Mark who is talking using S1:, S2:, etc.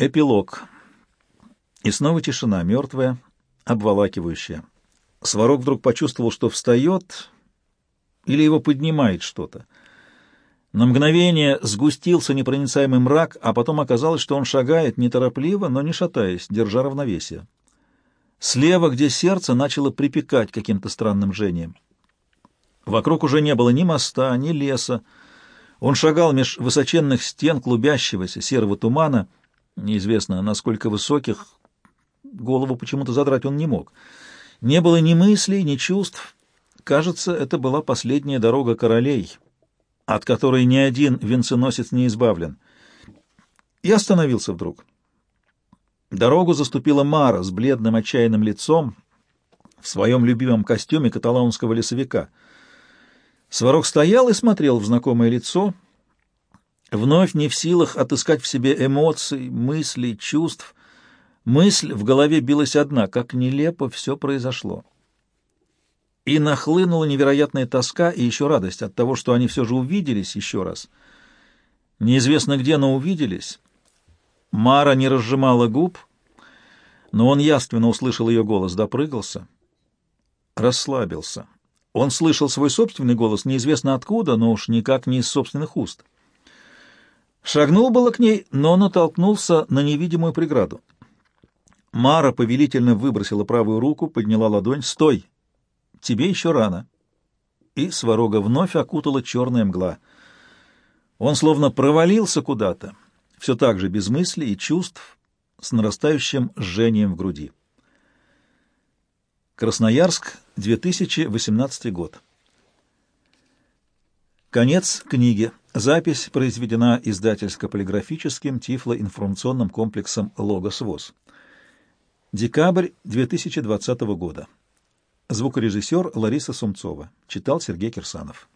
S1: Эпилог. И снова тишина, мертвая, обволакивающая. Сварог вдруг почувствовал, что встает или его поднимает что-то. На мгновение сгустился непроницаемый мрак, а потом оказалось, что он шагает неторопливо, но не шатаясь, держа равновесие. Слева, где сердце, начало припекать каким-то странным жжением. Вокруг уже не было ни моста, ни леса. Он шагал меж высоченных стен клубящегося серого тумана, неизвестно, насколько высоких, голову почему-то задрать он не мог. Не было ни мыслей, ни чувств. Кажется, это была последняя дорога королей — от которой ни один венценосец не избавлен. И остановился вдруг. Дорогу заступила Мара с бледным отчаянным лицом в своем любимом костюме каталонского лесовика. Сварог стоял и смотрел в знакомое лицо, вновь не в силах отыскать в себе эмоций, мыслей, чувств. Мысль в голове билась одна, как нелепо все произошло и нахлынула невероятная тоска и еще радость от того, что они все же увиделись еще раз. Неизвестно где, но увиделись. Мара не разжимала губ, но он яственно услышал ее голос, допрыгался, расслабился. Он слышал свой собственный голос неизвестно откуда, но уж никак не из собственных уст. Шагнул было к ней, но натолкнулся на невидимую преграду. Мара повелительно выбросила правую руку, подняла ладонь. «Стой!» тебе еще рано». И Сварога вновь окутала черная мгла. Он словно провалился куда-то, все так же без мыслей и чувств, с нарастающим жжением в груди. Красноярск, 2018 год. Конец книги. Запись произведена издательско-полиграфическим тифлоинформационным комплексом «Логос ВОЗ». Декабрь 2020 года. Звукорежиссер Лариса Сумцова. Читал Сергей Кирсанов.